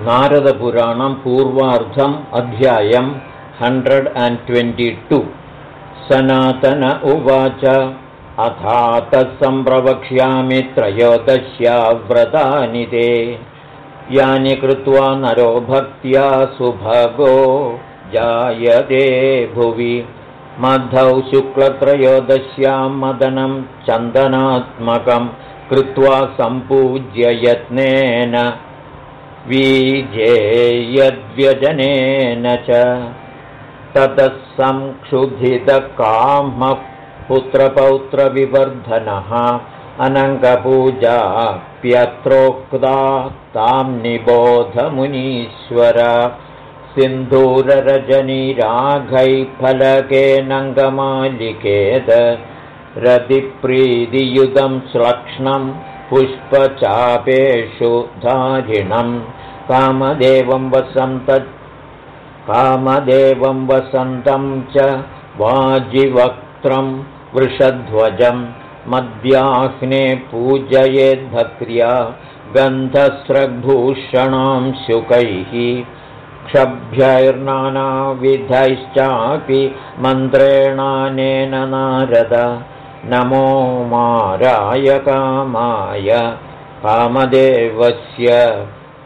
नारदपुराणं पूर्वार्धम् अध्यायम् hundred and twenty two. Sanatana उवाच अथा तत्सम्प्रवक्ष्यामि त्रयोदश्याव्रतानि ते। यानि कृत्वा नरो भक्त्या सुभगो जायते भुवि। मधौ शुक्लत्रयोदश्यां मदनं चन्दनात्मकं कृत्वा सम्पूज्य यत्नेन वीजेयद्व्यजनेन च ततः संक्षुधितकामः पुत्रपौत्रविवर्धनः अनङ्गपूजाप्यत्रोक्ता तां निबोधमुनीश्वर। सिन्धूररजनीराघैफलकेनङ्गमालिकेत रतिप्रीतियुतं श्लक्ष्णं पुष्पचापेषु धारिणं कामदेवं वसन्त कामदेवं वसन्तं च वाजिवक्त्रं वृषध्वजं मद्याह्ने पूजयेद्भक्र्या गन्धस्रग्भूषणां शुकैः क्षभ्यैर्नानाविधैश्चापि मन्त्रेणानेन नारद। नमो माराय कामाय। कामदेवस्य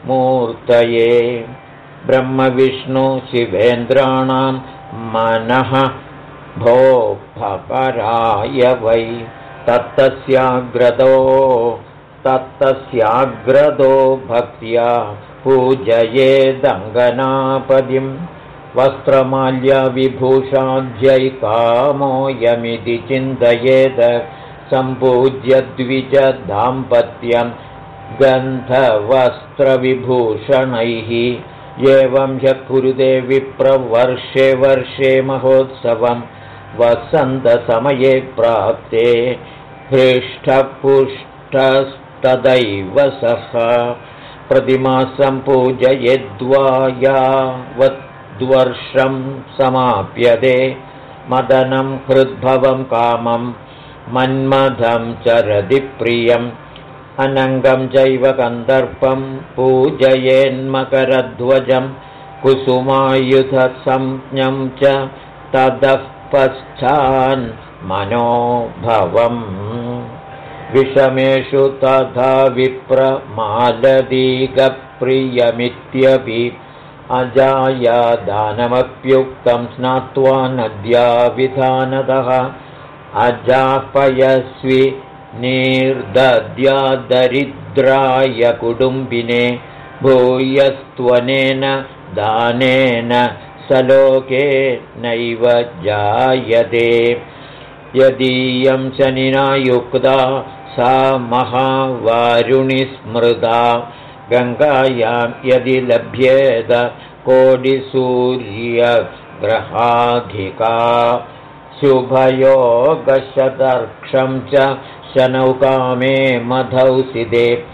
मूर्तये ब्रह्मविष्णुशिवेन्द्राणां मनः भोपराय वै। तत्तस्याग्रदो तत्तस्याग्रदो भक्त्या पूजयेदङ्गनापदिं वस्त्रमाल्यविभूषाध्यैकामोऽयमिति चिन्तयेद। सम्पूज्य द्विजदाम्पत्यं गन्धवस्त्रविभूषणैः एवं ह्यः कुरुते विप्रवर्षे वर्षे महोत्सवं वसन्तसमये प्राप्ते हृष्टपुष्टस्तदैव सः। प्रतिमासं पूजयेद्वा यावद्वर्षं समाप्यते हृद्भवं कामं मन्मथं चरति प्रियम् अनङ्गं चैव कन्दर्पं पूजयेन्मकरध्वजं कुसुमायुधसंज्ञं च ततः पश्चान् मनोभवम्। विषमेषु तथा विप्रमालदीकप्रियमित्यपि अजाया दानमप्युक्तं स्नात्वा नद्या विधानतः अजापयस्वि निर्दद्यादरिद्राय कुटुम्बिने भूयस्त्वनेन दानेन सलोके नैव जायते। यदीयं शनिना युक्ता सा महावारुणि स्मृता गङ्गायां यदि लभ्येत कोटिसूर्यग्रहाधिका। शुभयोगशतर्क्षं च शनौकामे मधौसिदे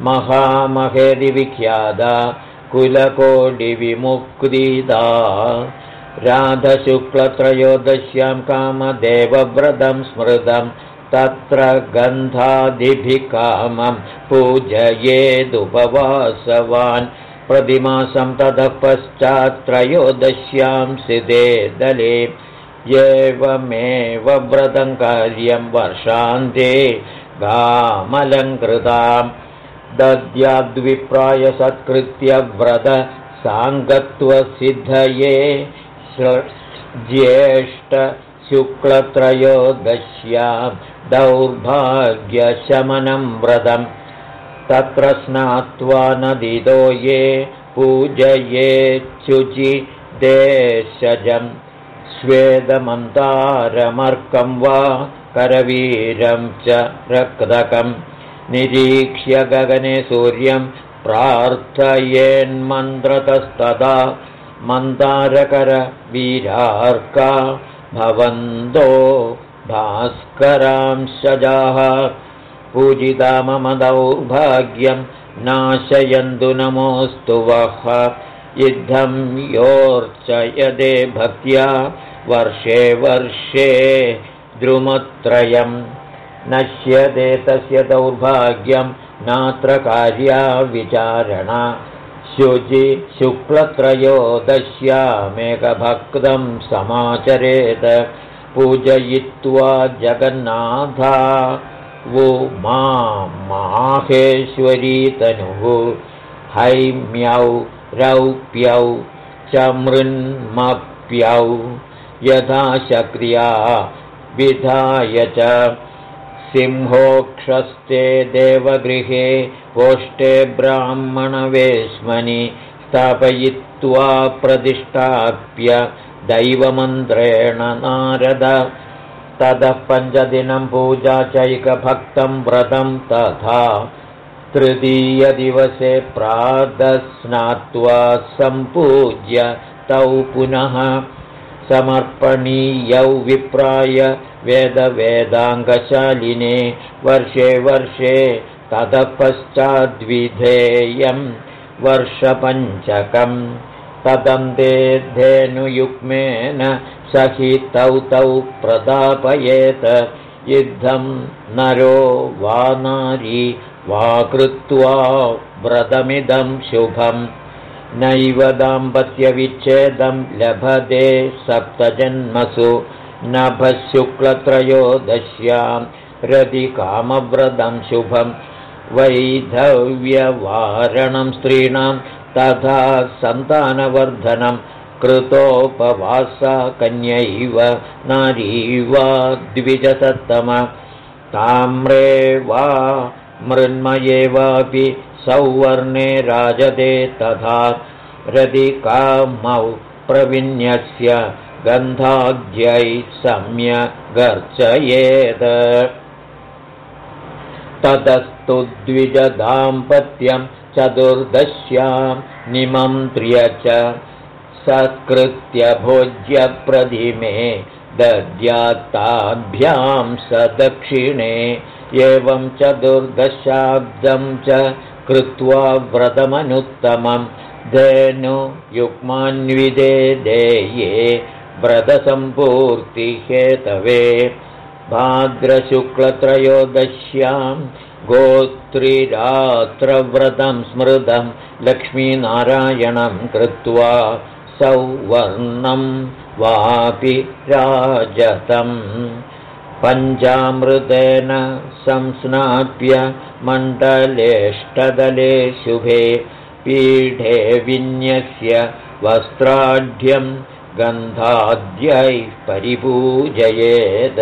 महामहेदिविख्यादा कुलकोटिविमुक्तिदा। राधशुक्लत्रयोदश्यां कामदेवव्रतं स्मृतं तत्र गन्धादिभिः कामं पूजयेदुपवासवान्। प्रतिमासं ततः पश्चात्त्रयोदश्यां सिदे दले एवमेव व्रतं कार्यं वर्षान्ते गामलङ्कृतां दद्याद्विप्रायसत्कृत्य व्रत साङ्गत्वसिद्धये ज्येष्ठशुक्लत्रयोदश्यां दौर्भाग्यशमनं व्रतं तत्र स्नात्वा नदितो ये पूजयेच्छुचि देशजम् स्वेदमन्तारमर्कं वा करवीरं च रक्तकं। निरीक्ष्य गगने सूर्यं प्रार्थयेन्मन्त्रतस्तदा मन्दारकरवीरार्का भवन्तो भास्करांशजाः पूजिता मम दौर्भाग्यं नाशयन्तु नमोऽस्तु वः इद्धं योर्चयदे भक्त्या वर्षे वर्षे द्रुमत्रयं। नश्यते तस्य दौर्भाग्यं नात्र कार्या विचारणा। शुचि शुक्लत्रयोदश्यामेकभक्तं समाचरेत। पूजयित्वा जगन्नाथा वो माहेश्वरीतनुः। हैम्यौ रौप्यौ च मृन्मप्यौ यथा शक्रिया विधाय च सिंहोक्षस्ते देवगृहे पोष्टे ब्राह्मणवेश्मनि स्थापयित्वा प्रतिष्ठाप्य दैवमन्त्रेण नारद। ततः पञ्चदिनं पूजा चैकभक्तं व्रतं तथा तृतीयदिवसे प्रातस्नात्वा सम्पूज्य तौ पुनः समर्पणीयौ विप्राय वेदवेदाङ्गशालिने वर्षे वर्षे ततः पश्चाद्विधेयं वर्षपञ्चकम् तदन्ते धेनुयुग्मेन सहितौ तौ प्रदापयेत्। युद्धं नरो वा नारी वा कृत्वा व्रतमिदं शुभम्। नैव दाम्पत्यविच्छेदं लभते सप्तजन्मसु। नभशुक्लत्रयोदश्यां रतिकामव्रतं शुभं वैधव्यवारणं स्त्रीणां तथा सन्तानवर्धनं कृतोपवासा कन्यैव नारी वा द्विजसत्तम। ताम्रे वा मृन्मये वापि सौवर्णे राजते तथा रदिकामौ प्रविन्यस्य गन्धाद्यै सम्यगर्चयेत्। ततस्तु द्विजदाम्पत्यं चतुर्दश्यां निमन्त्र्य च सत्कृत्य भोज्यप्रतिमे दद्यात्ताभ्यां स एवं चतुर्दशाब्दं च कृत्वा व्रतमनुत्तमं। धेनुयुग्मान्विदे देये व्रतसम्पूर्तिहेतवे। भाद्रशुक्लत्रयोदश्यां गोत्रिरात्रव्रतं स्मृतं लक्ष्मीनारायणं कृत्वा सौवर्णं वापि राजतम् पञ्चामृतेन संस्नाप्य मण्डलेष्टदले शुभे पीठे विन्यस्य वस्त्राढ्यं गन्धाद्यैः परिपूजयेत्।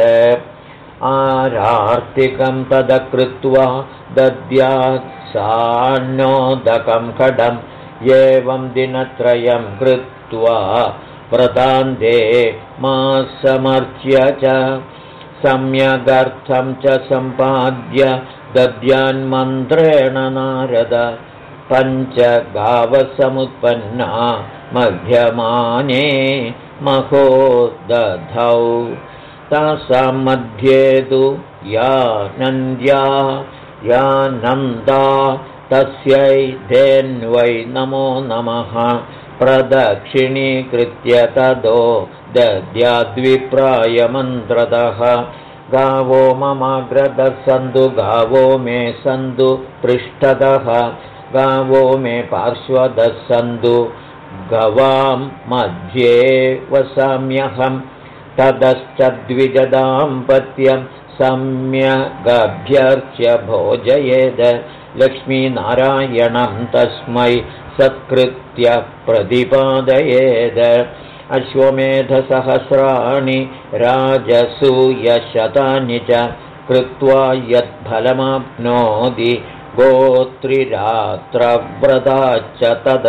आरार्तिकं तदकृत्वा दद्यात् सान्नोदकं खडम् एवं दिनत्रयं कृत्वा व्रतान्ते मासमर्च्य च सम्यगर्थं च सम्पाद्य दद्यान्मन्त्रेण नारद पञ्चगावसमुत्पन्ना मध्यमाने महो दधौ तासां मध्ये तु या नन्द्या या नन्दा तस्यै धेन्वै नमो नमः प्रदक्षिणीकृत्य तदो दद्याद्विप्रायमन्त्रतः। गावो ममाग्रतः सन्तु गावो मे सन्तु पृष्ठतः। गावो मे पार्श्वतः सन्तु गवां मध्ये वसाम्यहं। ततश्च द्विजदाम्पत्यं सम्यगभ्यर्च्य भोजयेद। लक्ष्मीनारायणं तस्मै सत्कृत्य प्रतिपादयेद अश्वमेधसहस्राणि राजसूयशतानि च कृत्वा यत्फलमाप्नोति गोत्रिरात्रव्रताच्च तद।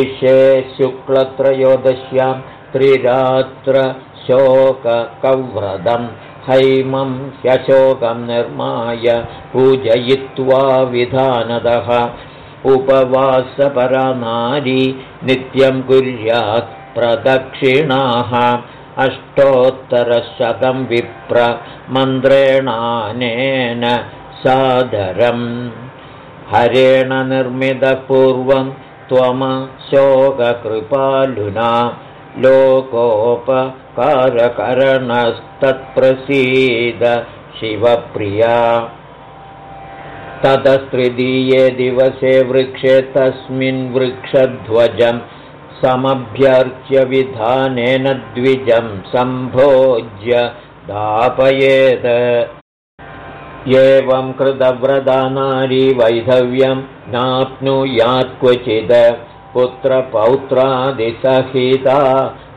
इषे शुक्लत्रयोदश्यां त्रिरात्रशोककव्रतं हैमं ह्यशोकं निर्माय पूजयित्वा विधानदः उपवासपरनारी नित्यं कुर्यात् प्रदक्षिणाः। अष्टोत्तरशतं विप्रमन्त्रेणानेन सादरम्। हरेण निर्मितपूर्वं त्वमशोककृपालुना लोकोपकारकरणस्तत्प्रसीद शिवप्रिया ततस्तृतीये दिवसे वृक्षे तस्मिन् वृक्षध्वजं समभ्यर्च्य विधानेन द्विजं सम्भोज्य दापयेत्। एवं कृतव्रता नारी वैधव्यं नाप्नुयात् क्वचिद पुत्रपौत्रादिसहिता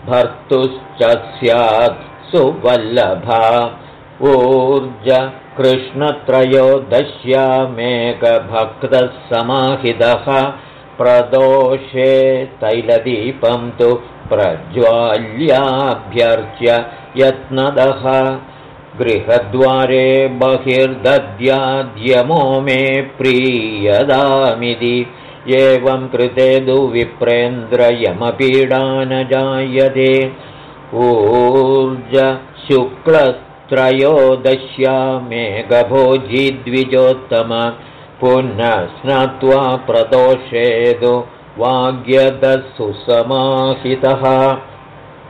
भर्तुश्च स्यात् सुवल्लभा। ऊर्ज कृष्णत्रयोदश्यामेकभक्तः समाहितः प्रदोषे तैलदीपं तु प्रज्वाल्याभ्यर्च्य यत्नदः। गृहद्वारे बहिर्दद्याद्यमो मे प्रीयदामिति। एवं कृते दुविप्रेन्द्रयमपीडा न जायते ऊर्ज शुक्लत्रयोदश्यामेघभोजीद्विजोत्तम पुनः स्नात्वा प्रदोषेदु वाग्यदसुसमाहितः।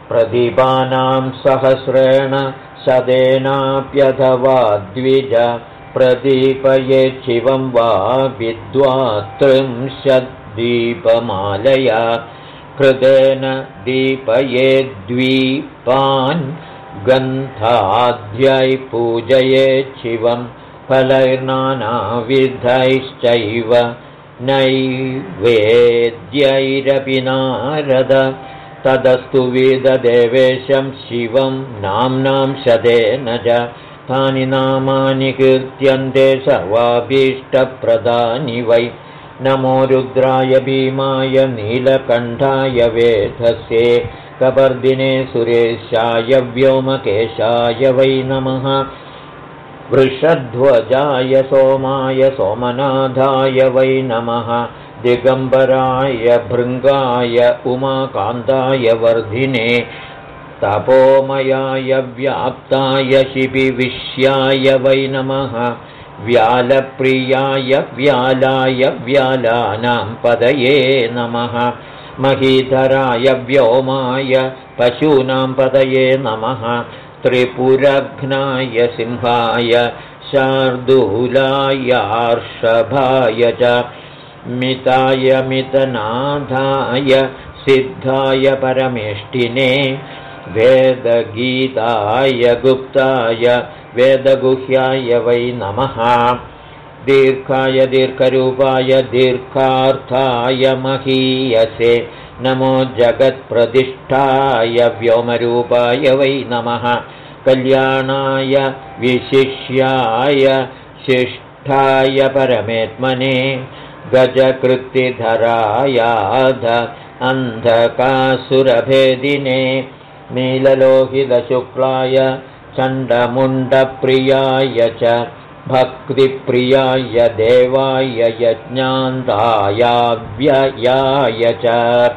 प्रदीपानां सहस्रेण शतेनाप्यथवा द्विज प्रदीपयेच्छिवं वा विद्वात्रिंशद्दीपमालया। कृतेन दीपयेद्वीपान् गन्धाद्यै पूजयेच्छिवं फलैर्नानाविधैश्चैव नैवेद्यैरपि नारद। तदस्तु वेददेवेशं शिवं नाम्नां शतेन च। तानि नामानि कीर्त्यन्ते सर्वाभीष्टप्रदानि वै। नमो रुद्राय भीमाय नीलकण्ठाय वेधसे कपर्दिने सुरेशाय व्योमकेशाय वै नमः। वृषध्वजाय सोमाय सोमनाथाय वै नमः। दिगम्बराय भृङ्गाय उमाकान्ताय वर्धिने। तपोमयाय व्याप्ताय शिपिविश्याय वै नमः। व्यालप्रियाय व्यालाय व्यालानां पदये नमः महीधराय व्योमाय पशूनां पदये नमः। त्रिपुरघ्नाय सिंहाय शार्दूलायार्षभाय च। मिताय मितनाथाय सिद्धाय परमेष्टिने। वेदगीताय गुप्ताय वेदगुह्याय वै नमः दीर्घाय दीर्घरूपाय दीर्घार्थाय महीयसे। नमो जगत्प्रतिष्ठाय व्योमरूपाय वै नमः। कल्याणाय विशिष्याय शिष्ठाय परमेत्मने। गजकृत्तिधरायाध अन्धकासुरभेदिने। नीललोहितशुक्लाय चण्डमुण्डप्रियाय च भक्तिप्रियाय देवाय यज्ञान्तायाव्ययाय च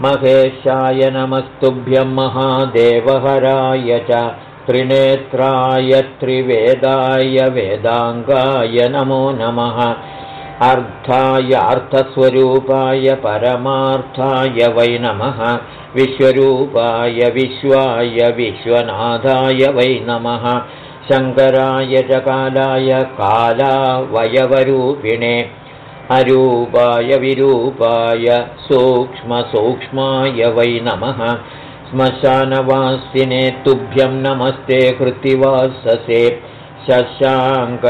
महेशाय नमस्तुभ्यं महादेवहराय च त्रिनेत्राय त्रिवेदाय वेदाङ्गाय नमो नमः। अर्थाय अर्थस्वरूपाय परमार्थाय वै नमः। विश्वरूपाय विश्वाय विश्वनाथाय वै नमः शङ्कराय च कालाय कालावयवरूपिणे अरूपाय विरूपाय सूक्ष्मसूक्ष्माय वै नमः। श्मशानवासिने तुभ्यं नमस्ते कृतिवाससे शशाङ्कशेखरायाध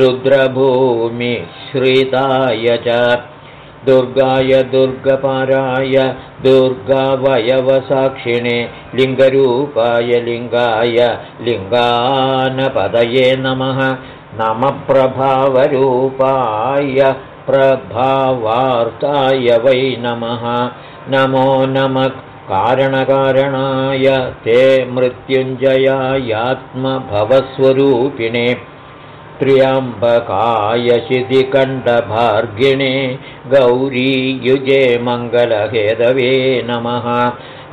रुद्रभूमिश्रिताय च दुर्गाय दुर्गपाराय दुर्गावयवसाक्षिणे लिङ्गरूपाय लिङ्गाय लिङ्गानपदये नमः। नमः प्रभावरूपाय प्रभावार्ताय वै नमः। नमो नमः। कारणकारणाय ते मृत्युञ्जयायात्मभवस्वरूपिणे त्र्यम्बकाय शिधिकण्ठभार्गिणे गौरीयुजे मङ्गलहेदवे नमः।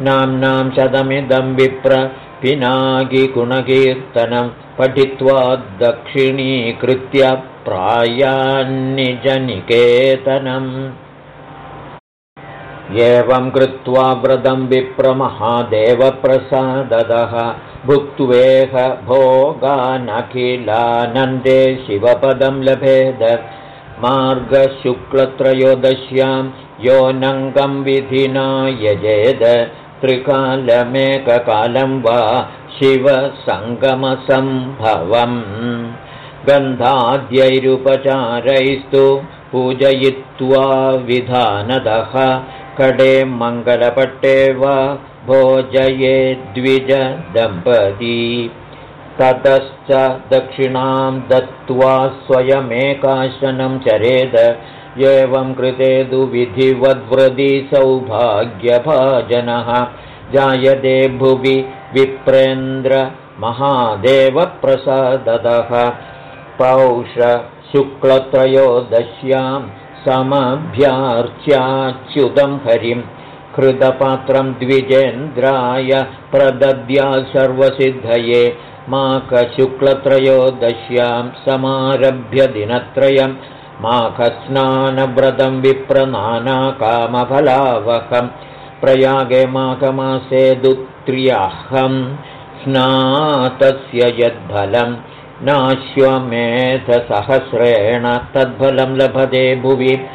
नाम्नां शतमिदं विप्र पिनागिगुणकीर्तनं पठित्वा दक्षिणीकृत्य प्रायान्निजनिकेतनम् एवं कृत्वा व्रतं विप्रमहादेवप्रसाददः। भुक्त्वेह भोगानखिलानन्दे शिवपदं लभेद। मार्गशुक्लत्रयोदश्यां योऽनङ्गं विधिना यजेद। त्रिकालमेककालं वा शिवसङ्गमसम्भवम्। गन्धाद्यैरुपचारैस्तु पूजयित्वा विधानदः कडे मङ्गलपट्टे वा भोजये द्विजदम्पती। ततश्च दक्षिणां दत्त्वा स्वयमेकाशनं चरेद एवं कृते तु विधिवद्वृदि सौभाग्यभाजनः। जायते भुवि विप्रेन्द्रमहादेवप्रसादतः पौषशुक्लत्रयोदश्यां समभ्यार्च्याच्युतं हरिं। कृतपात्रं द्विजेन्द्राय प्रदद्या सर्वसिद्धये। माकशुक्लत्रयोदश्यां समारभ्य दिनत्रयं। माघस्नानव्रतं विप्रनानाकामफलावहं। प्रयागे माघमासे दुत्र्याहं। स्नातस्य यद्फलं नाश्वमेधसहस्रेण तद्फलं लभते भुवि।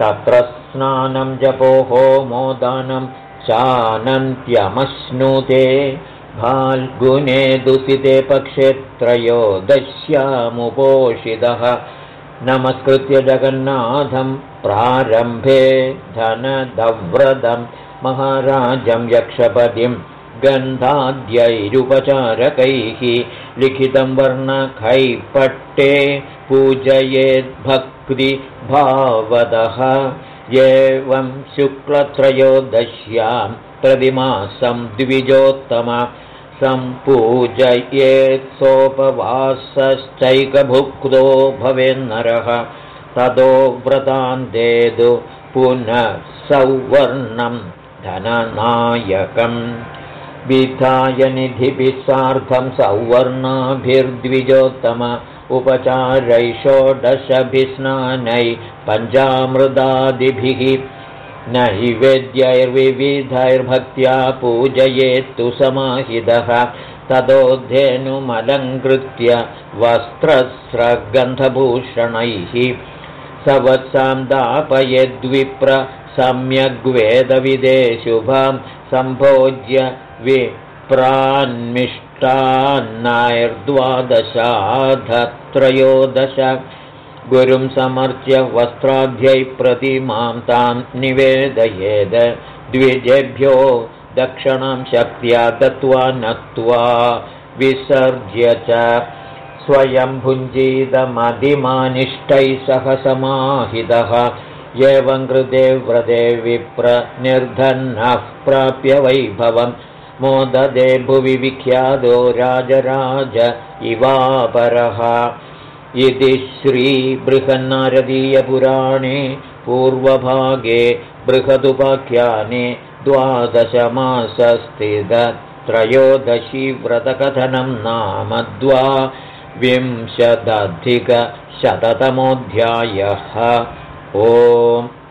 तत्र स्नानं जपो मोदानं चानन्त्यमश्नुते। फाल्गुने दुसिते पक्षे त्रयोदश्यामुपोषितः नमस्कृत्य जगन्नाथं प्रारम्भे धनदव्रतं महाराजं यक्षपदिं गन्धाद्यैरुपचारकैः लिखितं वर्णखैपट्टे पूजयेद्भक्तिभावदः। एवं शुक्लत्रयोदश्यां प्रतिमासं द्विजोत्तम सम्पूजयेत्सोपवासश्चैकभुक्तो भवेन्नरः। ततो व्रतान्तेदु पुनः सौवर्णं धननायकम् विधाय निधिभिः सार्धं सौवर्णाभिर्द्विजोत्तम उपचारैषोडशभिस्नानै पञ्चामृदादिभिः नैवेद्यैर्विविधैर्भक्त्या पूजयेत्तु समाहितः ततोऽध्येनुमलङ्कृत्य वस्त्रस्रगन्धभूषणैः स वत्सां दापयद्विप्र सम्यग्वेदविदे शुभां सम्भोज्य विप्रान्मिष्टान्नैर्द्वादशाधत्रयोदश गुरुं समर्च्य वस्त्राभ्यै प्रतिमां तां निवेदयेद। द्विजेभ्यो दक्षिणां शक्त्या दत्त्वा नत्वा विसर्ज्य च स्वयं भुञ्जीतमधिमानिष्ठैः सह समाहितः एवं कृते व्रते विप्रनिर्धन्नः प्राप्य वैभवं मोददे भुवि विख्यातो राजराज इवापरः। इति श्रीबृहन्नारदीयपुराणे पूर्वभागे बृहदुपाख्याने द्वादशमासस्थितत्रयोदशी व्रतकथनं नाम द्वाविंशदधिकशततमोऽध्यायः ओम्